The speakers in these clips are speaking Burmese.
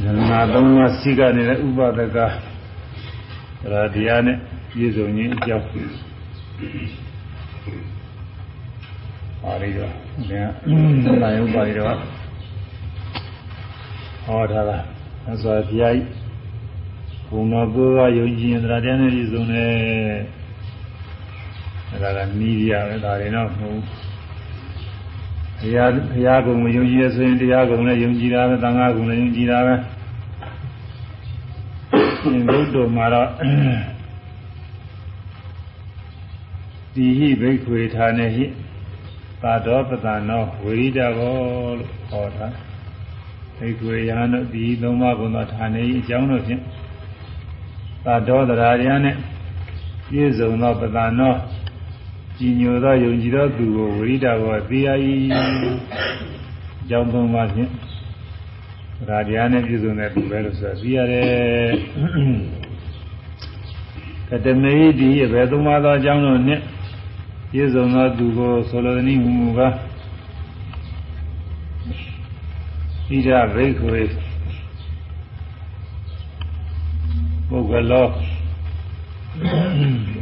ဉာဏ်သုံးပါးစိကနေတဲ့ဥပဒကရာတရားနဲ့ပြည့်စုံခြင်းအကြောင်းပါဠိတော်ဒါနာယုပါဠိတော်ဟောထားတာအစွာဘုရားကြီးဘုံတော်ကိုယ်ကယုံကြည်ရင်တရားနဲ့ပြည့်စုံတယ်ဒါကနီးရပဲဒါတွေတော့မဟုတ် ဘုရားဘုရားကုံကိုယုံကြည်ရဆိုရင်တရားကုံနဲ့ယုံကြည်တာပဲသံဃာကုံနဲ့ယုံကြည်တာပဲရှင်ဘုဒ္ဓမှာတော့တိဟိဘိက္ခွေဌာနေဟိသာတော်ပတံနောဝိရိဒဘောလို့ဟောတာဘိက္ခွေယဟန်တို့ဒီသုံးပါးကုံသောဌာနေဟိအကြောင်းတို့ဖြင့်သာတော်တရားရနဲ့ပြည့်စုံသောပတံနော ကြည်ညိုသောယုံကြည်သောသူကိုဝိရိဒဘောသိရ၏အကြောင်းသုံးပါးဖြင့်ဒါတရားနဲ့ပြည့်စုံတဲ့သူပဲလို့ဆိုသိရတယ်ကတမေဒီရဲ့ဘယ်သုံးပါးသောအကြောင်းတို့နဲ့ပြည့်စုံသောသူကိုဆိုလိုသည်မူမူကားဣဒဘိက္ခွေပုဂ္ဂလော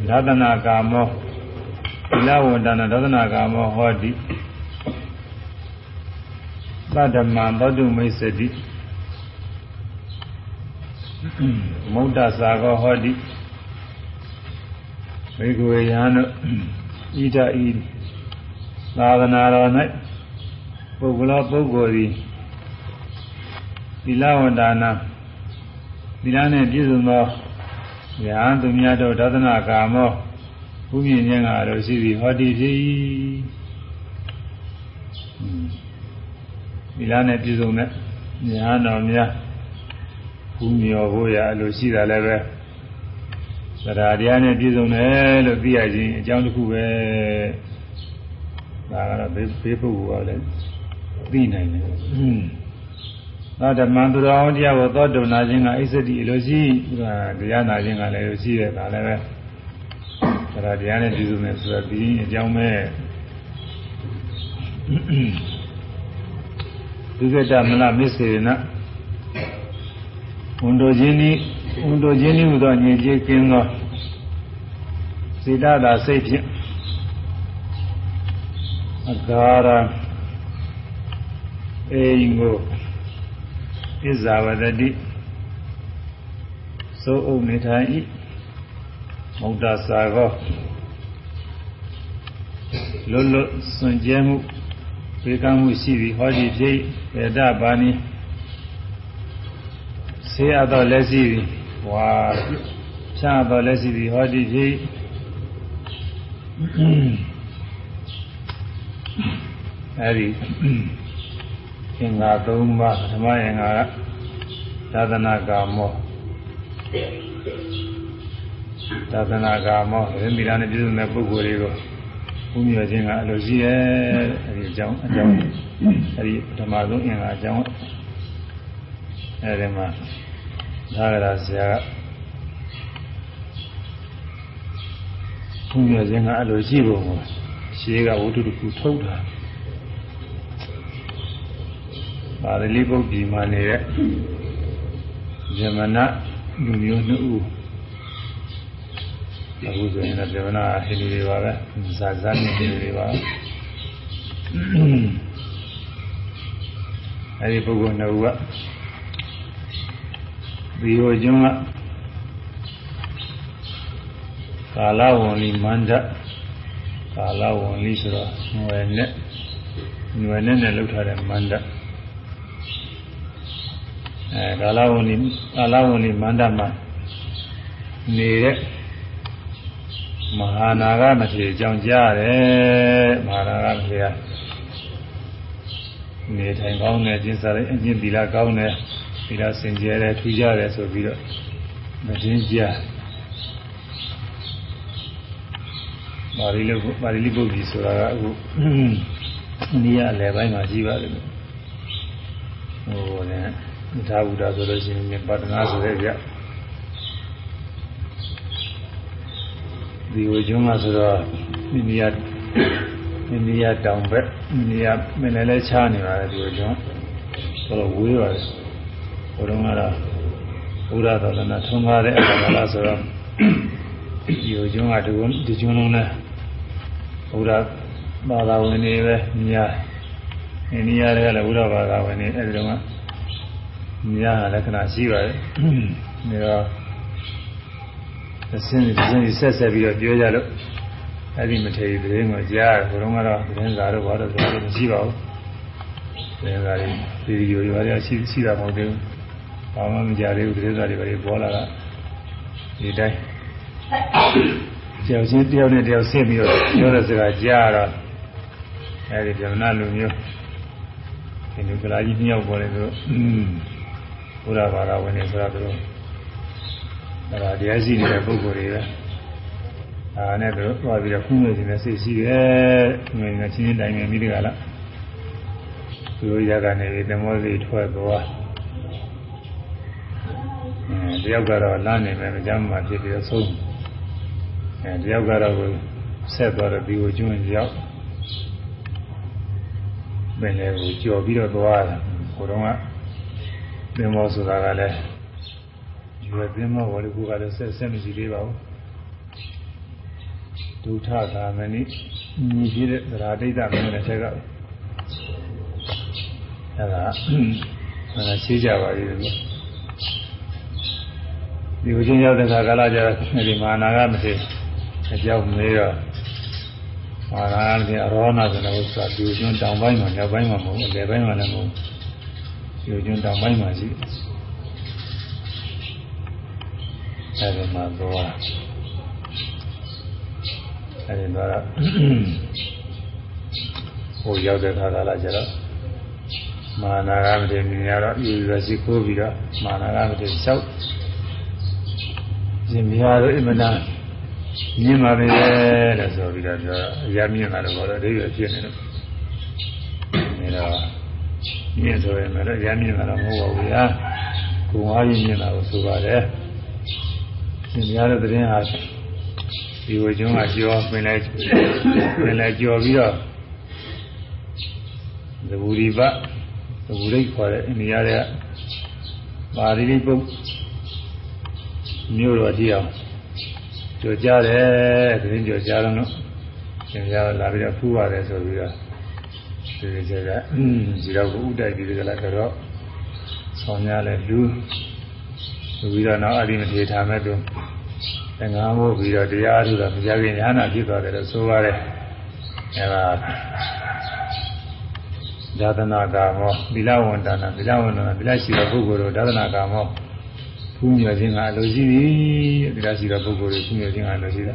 သာသနာကာမော သီလဝန္တနာသာသနာကာမောဟောတိသတ္တမံသောတုမိတ်စတိမௌဒ္ဒစာကောဟောတိဘိက္ခွေယံတို့ဣဒဤသာသနာတော်၌ပုဂ္ဂလောပုဂ္ဂိုလ်သည်သီလဝန္ဒနာသီလနှင့်ပြည့်စုံသောယဟန်သူများတို့ဒသနာကာမော ဘုမြင်ခြင်းကအလိုရှိသည်ဟောတိဖြစ်၏သီလနဲ့ပြည့်စုံတဲ့ယဟန်တော်များဘုမြော်ဖို့ရအလိုရှိတာလည်းပဲသရတရားနဲ့ပြည့်စုံတယ်လို့သိရခြင်းအကြောင်းတစ်ခုပဲဒါကတော့ဘေးဘေးပုဂ္ဂိုလ်ကလည်းသိနိုင်တယ်သောဓမ္မသူတော်တရားကိုသောတုံနာခြင်းကအိစတိအလိုရှိတရားနာခြင်းကလည်းလိုရှိတယ်ဒါလည်းပဲ သရတရားနဲ့ပြည့်စုံတယ်ဆိုတော့ဒီအကြောင်းပဲဒုက္ကတမလမစ္စေနဝန်တို့ချင်းဤဝန်တို့ချင်းဤဟူသောညင်ကျေးကင်းသောစေတသာစိတ်ဖြင့်အကာရအေယကိုဣဇာဝတတိသို့အုပ်နေထိုင်ဤ မုဒ္ဒစာကောလွတ်လွတ်စွန့်ကြဲမှုဝေကမှုရှိသည်ဟောဒီဖြစ်ပေဒဘာနီဆေးရတော့လက်ရှိသည်ဝါဖြာတော့လက်ရှိသည်ဟောဒီဖြစ်အဲဒီသင်္ဃာ၃ပါးဓမ္မယင်္ဂါကသာသနာကာမော သာသနာကာမောရင်းမိလာနဲ့ပြည့်စုံတဲ့ပုဂ္ဂိုလ်တွေကိုဘုရားခြင်းကအလိုရှိရဲ့အဲဒီအကြောင်းအကြောင်းအဲဒီဓမ္မဆုံးအင်္ဂါအကြောင်းအဲဒီမှာသာရရာဆရာကဘုရားခြင်းကအလိုရှိပုံကိုရှင်းကဝတ္ထုတစ်ခုထုတ်တာပါဠိပုဒ်ပြည်မှာနေတဲ့ဇမနလူမျိုးနှစ်ဦး အခုဆိုရင်တော့ဇမနဟိန္ဒူတွေပါပဲဇာဇန်ဟိန္ဒူတွေပါအဲဒီပုဂ္ဂိုလ်နှစ်ဦးကဒီဟိုကျွန်းကကာလဝံလီမန္တကာလဝံလီဆိုတော့ငွယ်နဲ့ငွယ်နဲ့နဲ့လောက်ထားတဲ့မန္တအဲကာလဝဏီကာလဝဏီမန္တမှာနေတဲ့ မဟာနာဂမထေရကြောင့်ကြားတယ်မဟာနာဂမထေရနေထိုင်ကောင်းတယ်ကျင့်စာလိုက်အကျင့်သီလကောင်းတယ်သီလစင်ကြယ်တယ်ထူးကြတယ်ဆိုပြီးတော့မင်းကြားပါဠိလိုပါဠိလိပုဒ်ကြီးဆိုတာကအခုအိန္ဒိယအလယ်ပိုင်းမှာရှိပါတယ်ဟိုလည်းသာဝုဒ္ဓဆိုလို့ရှိရင်ပတ္တနာဆိုတဲ့ကြ ဒီဝကျွန်းကဆိုတော့အိန္ဒိယအိန္ဒိယတောင်ဘက်အိန္ဒိယမင်းလည်းလဲချားနေပါတယ်ဒီဝကျွန်းဆိုတော့ဝေးပါတယ်ဘုရားကတော့ဘုရားသာသနာထုံးကားတဲ့အခါကလာဆိုတော့ဒီဟိုကျွန်းကဒီကုန်းဒီကျွန်းလုံးနဲ့ဘုရားဘာသာဝင်တွေပဲညာအိန္ဒိယတွေကလည်းဘုရားဘာသာဝင်တွေအဲဒီတော့ကညာလက္ခဏာရှိပါတယ်ဒါတော့ အစင်းဒီစင်းဆက်ဆက်ပြီးတော့ပြောကြလို့အဲ့ဒီမထေရသတင်းကိုကြားဘုရားကတော့သတင်းစာတော့ဘာလို့ဆိုတော့မရှိပါဘူးသတင်းစာတွေဗီဒီယိုတွေဘာတွေရှိရှိတာမဟုတ်သေးဘူးဘာမှမကြားသေးဘူးသတင်းစာတွေဘာတွေပေါ်လာတာဒီတိုင်းကြောက်ချင်းတယောက်နဲ့တယောက်ဆင့်ပြီးတော့ပြောတဲ့စကားကြားတော့အဲဒီဗြဟ္မဏလူမျိုးဒီလူကလာကြီးမြောက်ပေါ်တယ်ဆိုတော့ဘုရားဘာသာဝင်နေဆိုတာသူတို့ အဲဒါတရားရှိနေတဲ့ပုဂ္ဂိုလ်တွေပဲဒါနဲ့သူတို့သွားပြီးတော့ခုငွေခြင်းနဲ့စိတ်ရှိတယ်ငွေနဲ့ချင်းချင်းတိုင်နေပြီးဒီကလာသူတို့ရကနေပြီးသမောစီထွက်သွားအဲတယောက်ကတော့လမ်းနေမယ်မကြမ်းမှဖြစ်ပြီးတော့ဆုံးအဲတယောက်ကတော့ကိုဆက်သွားတော့ဒီကိုကျွန်းရောက်ပင်လေကိုကြော်ပြီးတော့သွားတာကိုတော့ကသမောဆိုတာကလည်း ရွယ်သမောဝလိကူကလည်းဆက်ဆက်မရှိသေးပါဘူးဒုထသာမဏိညီရှိတဲ့သရာဒိဋ္ဌမင်းနဲ့ဆက်ကအဲဒါအဲဒါရှင်းကြပါလိမ့်မယ်ဒီကိုချင်းရောက်တဲ့ခါကာလကျတော့ဒီမာနာကမသိအကြောင်းမေးတော့မာနာကလည်းအရောနာဆိုတဲ့ဥစ္စာဒီကျွန်းတောင်ပိုင်းမှာမြောက်ပိုင်းမှာမဟုတ်ဘူးအလယ်ပိုင်းမှာလည်းမဟုတ်ဘူးဒီကျွန်းတောင်ပိုင်းမှာရှိ အဲဒီမှာတော့အဲဒီတော့ဟိုရောက်တဲ့ခါကာလကျတော့မာနာကမသိမြင်ရတော့ယူရစီခိုးပြီးတော့မာနာကမသိလျှောက်ရှင်ဘုရားတို့အမနာမြင်ပါပဲတဲ့ဆိုပြီးတော့ပြောအရာမြင်တာတော့ဘောတော့အဓိပ္ပာယ်ဖြစ်နေတော့နေတော့မြင်ဆိုရင်လည်းအရာမြင်တာတော့မဟုတ်ပါဘူးဗျာကိုယ်အားဖြင့်မြင်တာကိုဆိုပါတယ် ရှင်ဘုရားတို့တရင်ဟာဒီဝကျွန်းကကြောပင်လိုက်ပင်လိုက်ကြောပြီးတော့သဘူရိပသဘူရိခေါ်တဲ့အိန္ဒိယရဲ့ပါဠိပုတ်မြို့တော်ကြီးအောင်ကြော်ကြတယ်သတင်းကြော်ကြတော့သင်ကြားလာပြီးတော့ဖူးပါတယ်ဆိုပြီးတော့ဒီကြကအင်းဒီတော့ကိုဥတိုက်ပြီးကြလားတော့ဆောင်းရလဲလူ ဆိုပြီးတော့နောက်အရိမထေထားမဲ့သူသင်္ဃာမို့ပြီးတော့တရားထုတာမကြခင်ညာနာဖြစ်သွားတယ်လို့ဆိုပါတယ်အဲဒါဒါသနာကာမောသီလဝန္တနာသီလဝန္တနာသီလရှိတဲ့ပုဂ္ဂိုလ်တို့ဒါသနာကာမောဖူးမြေခြင်းကအလိုရှိသည်သီလရှိတဲ့ပုဂ္ဂိုလ်တွေဖူးမြေခြင်းကအလိုရှိတာ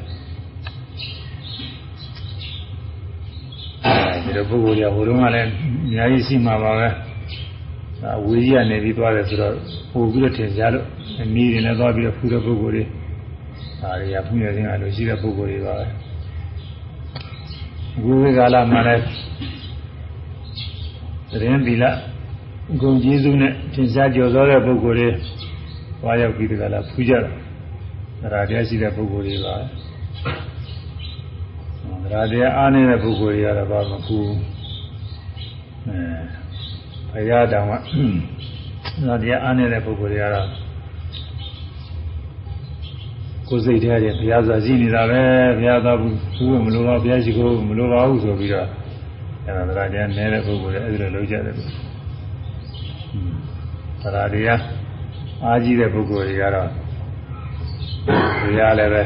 အဲဒီလိုပုဂ္ဂိုလ်တွေကဟိုတုန်းကလည်းအများကြီးရှိမှာပါပဲအဝေးကြီးကနေပြီးသွားတယ်ဆိုတော့ပို့ပြီးတော့ထင်ရှားလို့ အနည်းတွေနဲ့သွားပြီးတော့ဖူးတဲ့ပုဂ္ဂိုလ်တွေဒါတွေကဖူးမြေခြင်းကအလိုရှိတဲ့ပုဂ္ဂိုလ်တွေပါပဲဝိဝေကာလမှာလည်းသတင်းသီလဂုံကျေးဇူးနဲ့သင်္ချာကြော်သောတဲ့ပုဂ္ဂိုလ်တွေွားရောက်ပြီးတကလားဖူးကြတာသရာတရားရှိတဲ့ပုဂ္ဂိုလ်တွေပါသရာတရားအားနေတဲ့ပုဂ္ဂိုလ်တွေကတော့ဘာမဖူးအဲဘုရားတောင်ကသရာတရားအားနေတဲ့ပုဂ္ဂိုလ်တွေကတော့ ကိုယ်စိတ်ထဲတွေဘုရားသာရှိနေတာပဲဘုရားသာဘူးမလိုပါဘုရားရှိခိုးမလိုပါဘူးဆိုပြီးတော့အဲဒါသရာတရားနေတဲ့ပုဂ္ဂိုလ်တွေအဲဒီလိုလုပ်ကြတယ်လို့သရာတရားအားကြီးတဲ့ပုဂ္ဂိုလ်တွေကတော့ဘုရားလည်းပဲ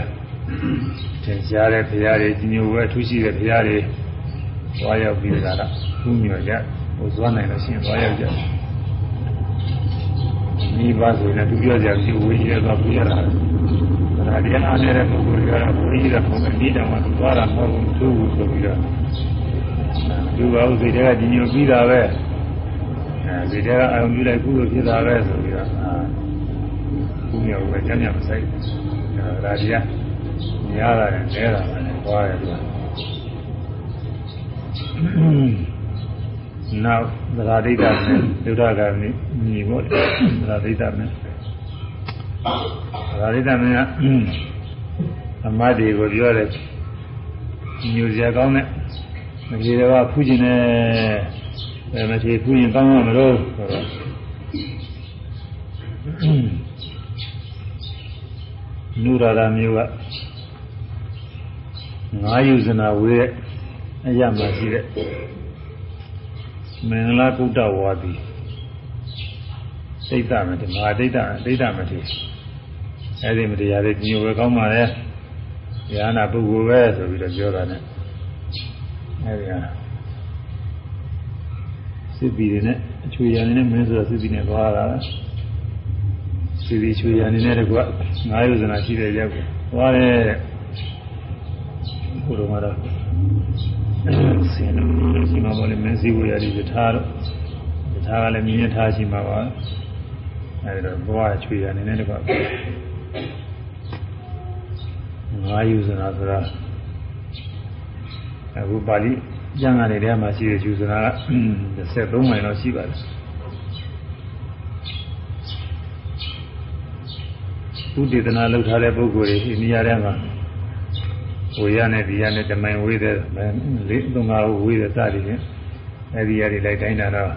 သင်ရှားတဲ့ဘုရားတွေကြီးညိုပဲထူးရှိတဲ့ဘုရားတွေသွားရောက်ပြီးကြတာဘုညောကြဟိုသွားနိုင်လို့ရှိရင်သွားရောက်ကြ မိဘဆိုရင်သူပြောကြပြီးဝေးရဲသွားပြရတာဒါတရားအားနေတဲ့ပုဂ္ဂိုလ်တွေကတော့ဝေးရဲပုံနဲ့ဒီတောင်မှသွားတာမဟုတ်ဘူးသူ့ဘူးဆိုပြီးတော့သူကဥစိတ်တွေကကြီးညိုပြီးတာပဲအဲဒီတဲကအာရုံပြုလိုက်ကုသိုလ်ဖြစ်တာပဲဆိုပြီးတော့ကုမြောက်ပဲကျမ်းမြတ်မဆိုင်အဲဒါတရားများတာနဲ့နဲတာနဲ့သွားတယ်သူက နောက်သရာဒိဋ္ဌနဲ့ဒုဒ္ဓဂာမိညီပေါ့သရာဒိဋ္ဌနဲ့သရာဒိဋ္ဌနဲ့အမတ်တွေကိုပြောတယ်ညူစရာကောင်းတဲ့မကြီးတော့ဖူးကျင်တဲ့အဲမထေဖူးရင်ကောင်းမှာမလို့ဆိုတော့နုရာဒမျိုးကငါးယူဇနာဝေးတဲ့အရမှာရှိတဲ့ မင်္ဂလာကုတ္တဝါဒီစိတ်တမတိမဟာဒိဋ္ဌဒိဋ္ဌမတိအဲ့ဒီမတရားတွေညိုပဲကောင်းပါလေဉာဏပုဂ္ဂိုလ်ပဲဆိုပြီးတော့ပြောတာ ਨੇ အဲ့ဒီဟာစစ်ပြီးတွေနဲ့အချွေရံနေနဲ့မင်းဆိုတော့စစ်ပြီးနဲ့သွားတာစစ်ပြီးချွေရံနေနဲ့တကွငါးယုဇနာရှိတဲ့ရောက်ကိုသွားတယ်ဘုရားမတော် ဆင်းတော့ဒီမှာပေါ်လေမင်းစည်းဝေရည်ထားတော့ထားကလည်းမြင်ထားရှိမှာပါအဲဒီတော့ဘဝချွေရနေနဲ့တကွငါးယုဇနာဆိုတာအခုပါဠိကျမ်းဂန်တွေထဲမှာရှိတဲ့ယူဇနာက33မိုင်လောက်ရှိပါတယ်ဥဒေသနာလုပ်ထားတဲ့ပုဂ္ဂိုလ်တွေဒီနေရာထဲမှာ ဝေရနဲ့ဒီရနဲ့တမိုင်ဝေးတဲ့လေးသုံးငါးဝေးတဲ့စသည်ဖြင့်အဲဒီရတွေလိုက်တိုင်းတာတော့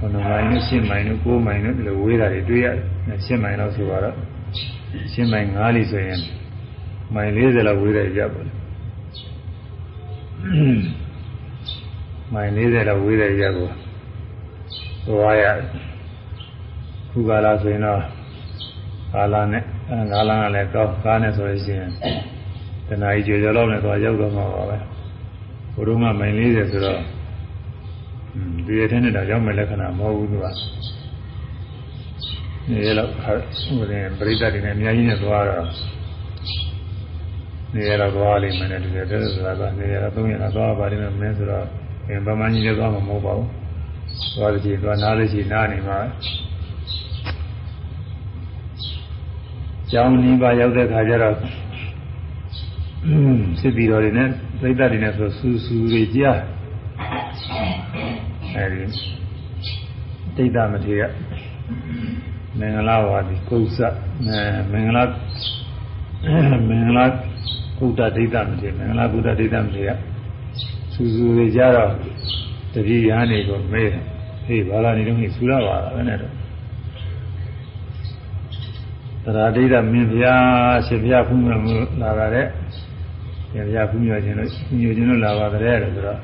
9မိုင်နဲ့10မိုင်နဲ့9မိုင်နဲ့ဒီလိုဝေးတာတွေတွေ့ရတယ်10မိုင်လောက်ဆိုတော့10မိုင်9လီဆိုရင်မိုင်40လောက်ဝေးတဲ့ရပါဘူးမိုင်40လောက်ဝေးတဲ့ရက်ကိုသွားရခုကာလဆိုရင်တော့ကာလနဲ့ကာလကလည်းကောင်းကားနဲ့ဆိုလို့ရှိရင် တဏှာကြီးကြော်ကြော်လောက်နဲ့သွားရောက်တော့မှာပါပဲဘုရုံးကမိုင်40ဆိုတော့ဒီရတဲ့နဲ့တော့ရောက်မဲ့လက္ခဏာမဟုတ်ဘူးသူကနေရတော့ဟိုရင်ပရိသတ်တွေနဲ့အများကြီးနဲ့သွားတော့နေရတော့သွားလိမ့်မယ်နဲ့ဒီလိုတဲ့ဆိုတာကနေရတော့300လောက်သွားပါလိမ့်မယ်မင်းဆိုတော့အင်းဗမာကြီးလည်းသွားမှာမဟုတ်ပါဘူးသွားလို့ရှိရင်သွားနားလို့ရှိရင်နားနေမှာကျောင်းနီးပါရောက်တဲ့ခါကျတော့ စစ်ပြီးတော်တွေနဲ့သိတ္တတွေနဲ့ဆိုစူးစူးတွေကြားအဲဒီတိတ်တမထေရမင်္ဂလာဝါဒီကုသမင်္ဂလာမင်္ဂလာကုသဒိဋ္ဌမထေရမင်္ဂလာကုသဒိဋ္ဌမထေရစူးစူးတွေကြတော့တတိယနေကိုမေးတယ်ဟေးဘာလာနေတော့ဟိစူရပါလားဘယ်နဲ့တော့တရားဒိဋ္ဌမင်းဗျာရှင်ဗျာဖူးမြမှုလာတာတဲ့ ရှင်ဗျာဖူးမြခြင်းလို့ညိုခြင်းလို့လာပါတဲ့လို့ဆိုတော့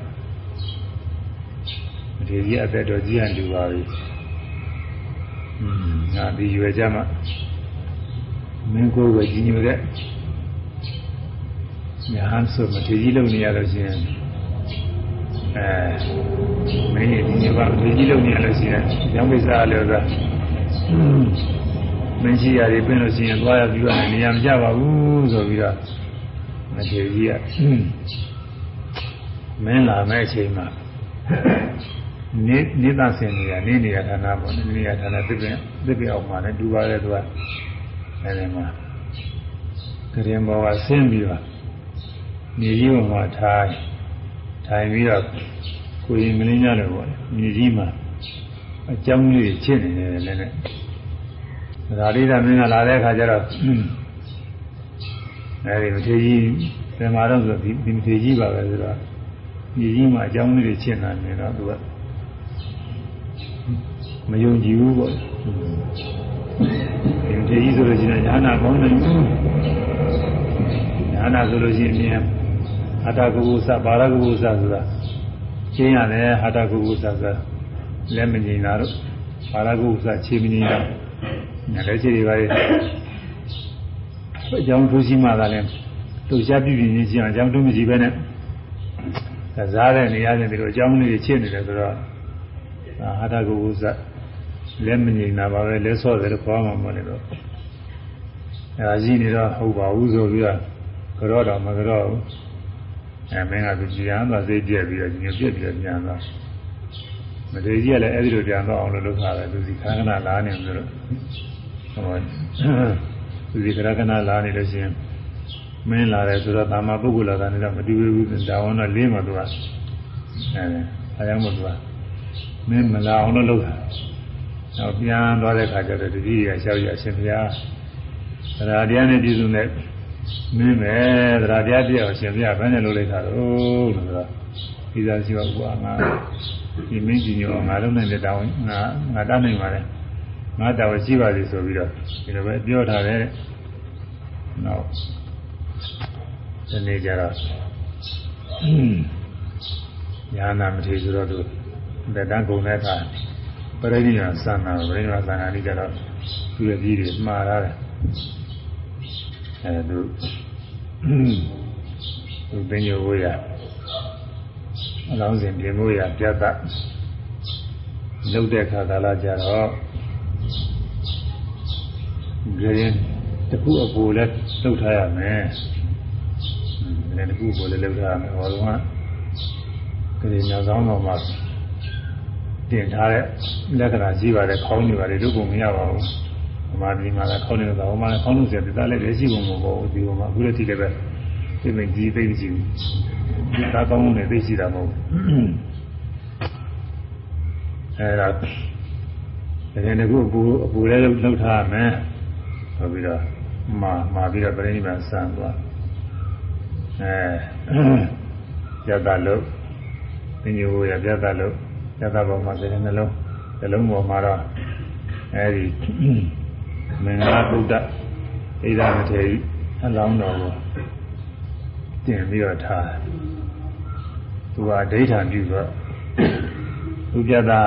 ဒီကြီးအသက်တော်ကြီးဟန်တူပါပြီอืมငါဒီရွယ်ကြမှာမင်းကိုယ်ကိုကြီးညိုတဲ့ညာဟန်ဆိုမထေကြီးလုံနေရလို့ရှိရင်အဲမင်းဒီနေ့ပါထေကြီးလုံနေရလို့ရှိရင်ရောင်းပိစာလို့ဆိုတာမင်းရှိရတယ်ပြင်လို့ရှိရင်သွားရပြီးတော့နေရာမကြပါဘူးဆိုပြီးတော့ မထေကြီးကမင်းလာမဲ့အချိန်မှာနေနေသားစင်နေရနေနေရဌာနပေါ့နေနေရဌာနသစ်ပင်သစ်ပင်အောက်မှာလည်းဒူပါတဲ့သူကအဲဒီမှာကရင်ဘောကဆင်းပြီးတော့မြေကြီးပေါ်မှာထိုင်ထိုင်ပြီးတော့ကိုရင်မင်းညလည်းပေါ့မြေကြီးမှာအကြောင်းလေးဖြစ်နေတယ်လည်းနဲ့ဒါလေးသာမင်းကလာတဲ့အခါကျတော့ အဲဒီမထေကြီးပြန်มาတော့ဆိုဒီဒီမထေကြီးပါပဲဆိုတော့မြေကြီးမှာအကြောင်းလေးတွေဖြစ်နေတယ်တော့သူကမယုံကြည်ဘူးပေါ့ဒီမထေကြီးဆိုလို့ရှိရင်ညာနာကောင်းတယ်ညာနာဆိုလို့ရှိရင်အတ္တကုကုသဘာရကုကုသဆိုတာရှင်းရတယ်ဟာတကုကုသဆိုတာလက်မငြိမ်တာတို့ဘာရကုကုသခြေမငြိမ်တာညာလက်ခြေတွေပါလေ အကြောင်းထူးရှိမှသာလဲသူရှားပြပြချင်းချင်းအကြောင်းထူးမရှိပဲနဲ့စားတဲ့နေရာချင်းဒီလိုအကြောင်းလေးချစ်နေတယ်ဆိုတော့ဟာတကုကုသလက်မငြိမ်တာပါပဲလက်ဆော့တယ်ခေါ်မှမလို့တော့အဲဒါကြီးနေတော့ဟုတ်ပါဘူးဆိုပြီးတော့ကြောတော့မကြောဘူးအဲမင်းကသူပြန်သွားစိတ်ပြက်ပြီးတော့ညှို့ပြက်ပြီးတော့ပြန်သွားမထေကြီးကလည်းအဲ့ဒီလိုပြန်တော့အောင်လို့လုပ်တာပဲသူစီခန္ဓာလာနေလို့ဟော သူစီခရကနာလာနေလို့ရှိရင်မင်းလာတယ်ဆိုတော့တာမပုဂ္ဂိုလ်လာတာနဲ့တော့မတူဘူးဒါဝန်တော့လေးမှသူကအဲအဲကြောင့်မို့သူကမင်းမလာအောင်လို့လုပ်တာတော့ပြန်သွားတဲ့ခါကျတော့တတိယလျှောက်ရအရှင်ဘုရားသရတရားနဲ့ပြည်စုံတဲ့မင်းပဲသရတရားတရားကိုရှင်ဘုရားဘယ်နဲ့လုပ်လိုက်တာတော့လို့ဆိုတော့ဒီသာရှိပါကွာငါဒီမင်းကြီးညောငါလုံးနိုင်တဲ့တောင်းငါငါတတ်နိုင်ပါလေ ငါတာဝန်ရှိပါစေဆိုပြီးတော့ဒီလိုပဲပြောထားတယ်နောက်ဒီနေ့ကျတော့ညာနာမထေဆိုတော့သူတက်တန်းကုန်တဲ့အခါပရိနိဗ္ဗာန်စံတာပရိနိဗ္ဗာန်စံတာဒီကျတော့သူရဲ့ကြီးတွေမှားထားတယ်အဲသူသူပင်ညိုဝေးရအလောင်းစဉ်ပြင်မိုးရပြတ်တလုတ်တဲ့ခါကာလကြတော့ ကြရင်တခုအပူလည်းလုတ်ထားရမယ်။လည်းတခုအပူလည်းလုတ်ထားရမယ်။ဟောတော့ကကြရင်ညာဆောင်တော်မှာတင်ထားတဲ့လက္ခဏာရှိပါတယ်ခေါင်းနေပါတယ်တို့ကမရပါဘူး။ဗမာပြည်မှာလည်းခေါင်းနေတာဟိုမှာလည်းခေါင်းလို့ဆိုတဲ့ဒါလည်းရှိပုံမပေါ်ဘူးဒီပေါ်မှာအခုလည်းဒီလည်းပဲသိမကြီးသိမရှိဘူး။ဒီသားကောင်းနေသိရှိတာမဟုတ်ဘူး။အဲဒါတကယ်တကူအပူအပူလည်းလှုပ်ထားမယ် ဆိုပြီးတော့မာမာပြီးတော့ပြိဋိဘံစံသွားအဲရတလို့ပညိုရပြတလို့ရတဘောမှာတဲ့နှလုံးနှလုံးပေါ်မှာတော့အဲဒီမင်္ဂလာဗုဒ္ဓဣဒာမထေရီအလောင်းတော်ကိုတင်ပြီးတော့ထားသူကဒိဋ္ဌံပြုတော့သူပြတာ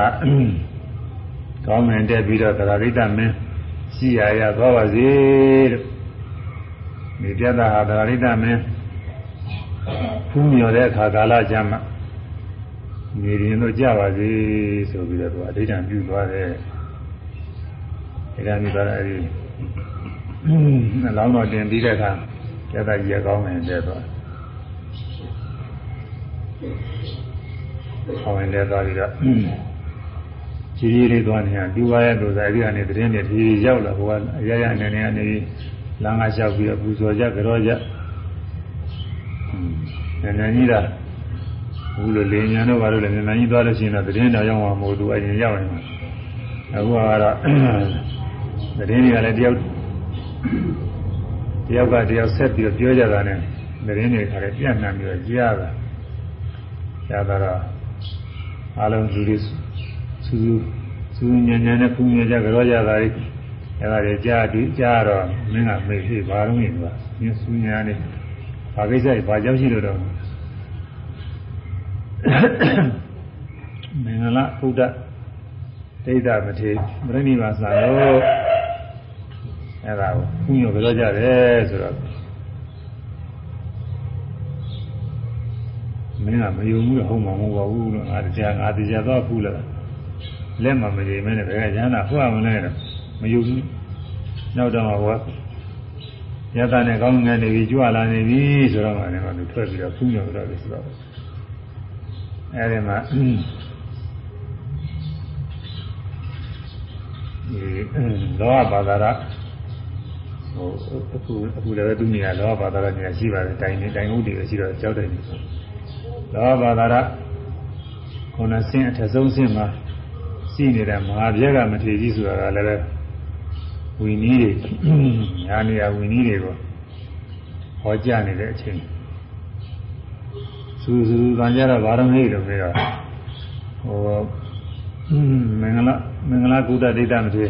ကောင်းမယ်တက်ပြီးတော့သရရိတမင်း ရှိရရသွားပါစေလို့ဒီပြတာဟာသရရိတမင်းဖူးမြော်တဲ့အခါကာလကြမှာမြေရင်တို့ကြပါစေဆိုပြီးတော့သူအဋ္ဌံပြုသွားတယ်အဲဒါမျိုးတော့အဲဒီနှလောင်းတော်တင်ပြီးတဲ့အခါပြတာကြီးရကောင်းမယ်တက်သွားဆောင်ရင်လည်းသွားပြီးတော့ ကြီးကြီးလေးသွားနေရဒူပါရဲ့လို့ဆိုအဲဒီကနေတရင်နဲ့ဒီရောက်လာဟိုကအရရအနေနဲ့ကနေလမ်းကလျှောက်ပြီးတော့ပူဇော်ကြကြောကြဟွန်းဉာဏ်ကြီးတာဘူးလို့လေညာတို့ဘာလို့လဲဉာဏ်ကြီးသွားလို့ရှိရင်တော့တရင်တော်ရောက်မှာမဟုတ်ဘူးအရင်ရောက်နေမှာအခုကတော့တရင်တွေကလည်းတယောက်တယောက်ကတယောက်ဆက်ပြီးတော့ပြောကြတာနဲ့တရင်တွေခါလည်းပြန့်နှံ့ပြီးတော့ကြားတာကြားတော့အားလုံးလူတွေ စူးစူးစူးညံ့ညံ့နဲ့ဖူးမြကြကြောကြတာလေအဲဒါတွေကြားပြီးကြားတော့မင်းကမေ့ဖြစ်ဘာလို့လဲကွာညစူးညာနေဘာကိစ္စဘာကြောင့်ရှိလို့တော့မင်္ဂလာဘုဒ္ဓဒိဋ္ဌမထေပြိဋိဘာသာလို့အဲဒါကိုဘုညောကြောကြတယ်ဆိုတော့မင်းကမယုံဘူးတော့ဟုတ်မှာမဟုတ်ပါဘူးလို့ငါတရားငါတရားတော့ဖူးလာ လက်မှမရမဲနဲ့ဘယ်ကရဟနာဖူးရမလဲတော့မယုံဘူးနောက်တော့ဟောယတနဲ့ကောင်းငယ်နေပြီကြွလာနေပြီဆိုတော့မှလည်းသူထွက်ပြီးတော့ဖူးညောတော့တယ်ဆိုတော့အဲဒီမှာဒီလောဘဘာသာရဟိုအခုအခုလည်းသူနေရာလောဘဘာသာရနေရာရှိပါတယ်တိုင်နေတိုင်ဟုတ်တွေရှိတော့ကြောက်တယ်လောဘာသာရခုနဆင်းအထဆုံးဆင်းမှာ ရှိနေတဲ့မဟာပြက်ကမထေကြီးဆိုတာကလည်းဝီနည်းတွေညာနေရဝီနည်းတွေကိုဟောကြားနေတဲ့အချိန်စူးစူးကံကြတော့ဘာရမေလို့ပြောတော့ဟိုမင်္ဂလာမင်္ဂလာကုသဒိဋ္ဌမထေ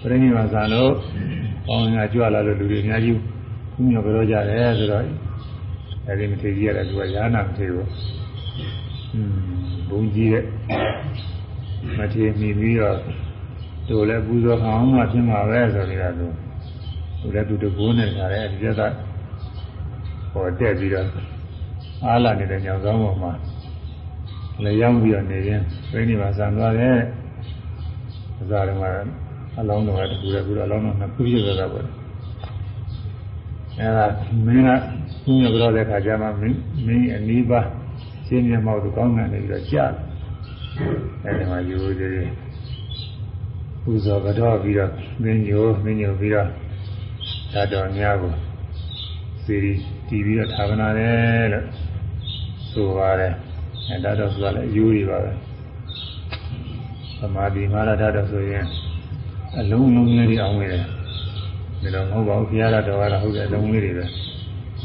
ပြိဋိဘာသာလို့ပေါင်းငါကြွလာလို့လူတွေအများကြီးခုမြော်ကြောကြတယ်ဆိုတော့အဲဒီမထေကြီးရတယ်သူကညာနာမထေဘူးဘုံကြီးတဲ့ မထေမိပြီးတော့တို့လည်းပူဇော်ခံအောင်မှဖြစ်မှာပဲဆိုပြီးတော့သူသူလည်းသူတကိုးနဲ့ခါတယ်ဒီကဟောတက်ပြီးတော့အားလာနေတဲ့ညောင်ကောင်းပေါ်မှာလည်းရောက်ပြီးတော့နေရင်ပြိနေပါဆံသွားတယ်အစားတုန်းကအလောင်းတော်ကတခုလည်းခုတော့အလောင်းတော်နှစ်ခုပြည့်သွားတာပေါ့အဲဒါမင်းကသူ့ရဲ့ကြောတဲ့ခါကျမှမင်းမင်းအနီးပါရှင်းမျက်မှောက်သူကောင်းတယ်ပြီးတော့ကြား အဲဒီမှာယူသေးတယ်ပူဇော်ကတော့ပြီးတော့မင်းညိုမင်းညိုပြီးတော့ဓာတ်တော်များကိုစီရီတီးပြီးတော့သာသနာတယ်လို့ဆိုပါတယ်အဲဓာတ်တော်ဆိုတာလည်းအယူတွေပါပဲသမာဓိမာရဓာတ်တော်ဆိုရင်အလုံးလုံးလေးတွေအောင်ဝင်တယ်ဒါတော့မဟုတ်ပါဘူးဘုရားတော်ကတော့ဟုတ်တယ်အလုံးလေးတွေပဲ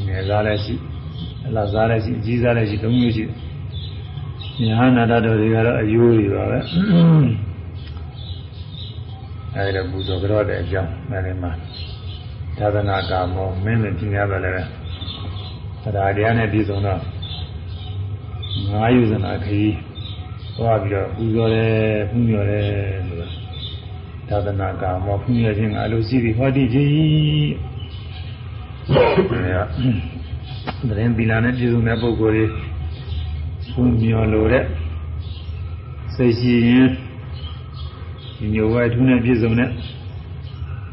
ငယ်စားလည်းရှိအလားစားလည်းရှိအကြီးစားလည်းရှိသုံးမျိုးရှိ ညာနာတတော်တွေကတော့အယိုးတွေပါပဲအဲဒီတော့ဘုသောကြောတဲ့အကြောင်းအဲဒီမှာသာသနာကာမောမင်းမင်းပြင်းရပါလေတရားတရားနဲ့ပြည့်စုံတော့ငါးယူဇနာခရီးသွားပြီးတော့ပူဇော်တယ်ဖူးမြော်တယ်လို့သာသနာကာမောဖူးမြော်ခြင်းကအလိုရှိပြီးဟောတိကြီးအဲဒီကသတင်းပီလာနဲ့ပြည့်စုံတဲ့ပုဂ္ဂိုလ်တွေ ဖူးမြော်လို့တဲ့စိတ်ရှိရင်ဒီညိုဝဲထူးနဲ့ပြည့်စုံတဲ့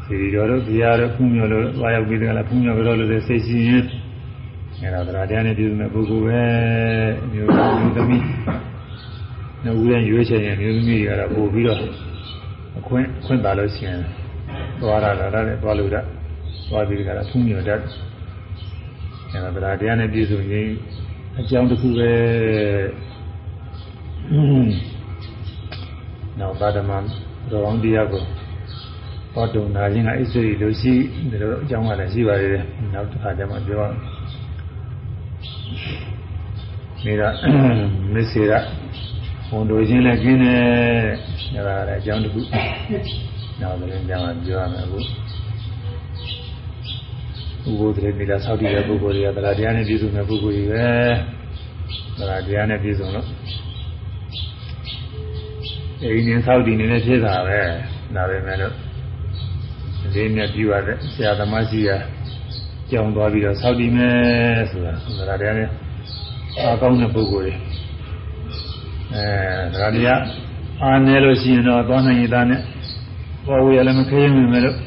ဒီတော်တို့ဘုရားတို့ဖူးမြော်လို့သွားရောက်ပြီးတယ်လားဖူးမြော်ကြတော့လို့စိတ်ရှိရင်အဲဒါတရားတရားနဲ့ပြည့်စုံတဲ့ပုဂ္ဂိုလ်ပဲမျိုးမျိုးသမီးနှုတ်ရရွေးချယ်ရင်မျိုးသမီးတွေကတော့ပို့ပြီးတော့အခွင့်ခွင့်ပါလို့ရှိရင်သွားရတာလည်းသွားလို့ရသွားပြီးကြတာဖူးမြော်တတ်အဲဒါတရားတရားနဲ့ပြည့်စုံရင် အကြောင်းတစ်ခုပဲနောက်ပါဒမတော်အောင်တရားကိုဟောတုံနာခြင်းကအစ္စရိလိုရှိတယ်လို့အကြောင်းကလည်းရှိပါသေးတယ်နောက်တစ်ခါကျမှပြောနေတာမစ္စေရဝန်တို့ချင်းလည်းကျင်းတယ်ဒါကလည်းအကြောင်းတစ်ခုနောက်လည်းကြောင်းကပြောရမယ်အခု ဥပုသ်တွေနေလာဆောက်တည်တဲ့ပုဂ္ဂိုလ်တွေကတရားတရားနဲ့ပြည့်စုံတဲ့ပုဂ္ဂိုလ်တွေပဲတရားတရားနဲ့ပြည့်စုံလို့အိမ်နဲ့ဆောက်တည်နေတဲ့ဖြစ်တာပဲဒါပဲမဲ့လို့လေးနဲ့ပြုရတဲ့ဆရာသမားကြီးကကြောင်သွားပြီးတော့ဆောက်တည်မယ်ဆိုတာတရားတရားနဲ့အားကောင်းတဲ့ပုဂ္ဂိုလ်တွေအဲတရားတရားအားနေလို့ရှိရင်တော့သွားနိုင်ရတာနဲ့ပေါ်ဝေရလည်းမခဲရင်မယ်လို့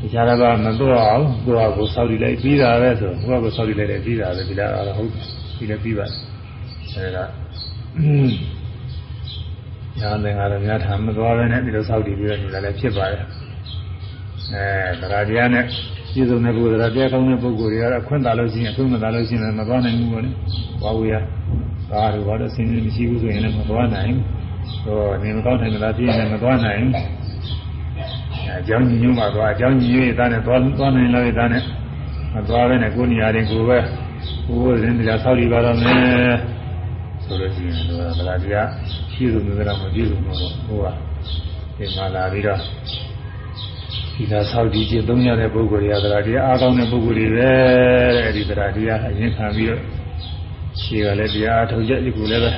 တရားကမတော့အောင်ကိုယ့်အကိုဆောက်တည်လိုက်ပြီးတာပဲဆိုကိုယ့်အကိုဆောက်တည်လိုက်တယ်ပြီးတာပဲဒီလားတော့ဟုတ်ပြီလည်းပြီးပါတယ်အဲဒါညာသင်္ဃာရများထာမသွားပဲနဲ့ဒီလိုဆောက်တည်ပြီးတော့နေတာလည်းဖြစ်ပါတယ်အဲတရားတရားနဲ့ပြည့်စုံတဲ့ပုဂ္ဂိုလ်တရားတရားကောင်းတဲ့ပုဂ္ဂိုလ်တွေကတော့အခွင့်သာလို့ရှိရင်အခွင့်မသာလို့ရှိရင်မသွားနိုင်ဘူးပေါ့လေ။ဘာဝေရဒါတို့ဘာလို့ဆင်းရဲမရှိဘူးဆိုရင်လည်းမသွားနိုင်ဘူး။ဟောနေမကောင်းတဲ့လားပြည့်နေမသွားနိုင်ဘူး။ အကြောင်းညီညွတ်မှသွားအကြောင်းညီညွတ်ရတဲ့နဲ့သွားသွားနိုင်လို့ရတဲ့နဲ့မသွားပဲနဲ့ကိုယ်နေရာတွေကိုပဲကိုယ်ရင်းတရားဆောက်တည်ပါတော့မယ်ဆိုလို့ရှိရင်တော့ဗလာတရားပြည့်စုံတယ်လားမပြည့်စုံဘူးဟိုကဒီမှာလာပြီးတော့ဒီသာဆောက်တည်ခြင်းသုံးရတဲ့ပုဂ္ဂိုလ်တွေကတရားတရားအားကောင်းတဲ့ပုဂ္ဂိုလ်တွေပဲတဲ့ဒီတရားတရားအရင်ခံပြီးတော့ရှေ့ကလည်းတရားအထောက်ချက်ဒီကူလည်းပဲ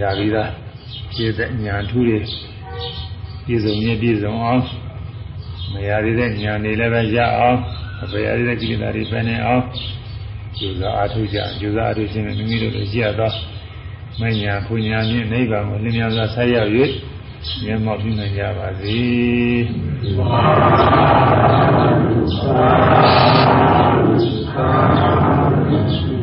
ຢာပြီးသားပြည့်တဲ့ညာထူးတွေ ပြည့်စုံမြပြည့်စုံအောင်မရသေးတဲ့ဉာဏ်တွေလည်းပဲရအောင်အပယ်ရသေးတဲ့ကိလေသာတွေပယ်နေအောင်ကျူစာအထုကြကျူစာအထုရှင်မိမိတို့လည်းရသောမညာပူညာဖြင့်နိဗ္ဗာန်ကိုလင်းမြန်စွာဆက်ရောက်၍မျက်မှောက်ပြုနိုင်ကြပါစေ။သာသာသာ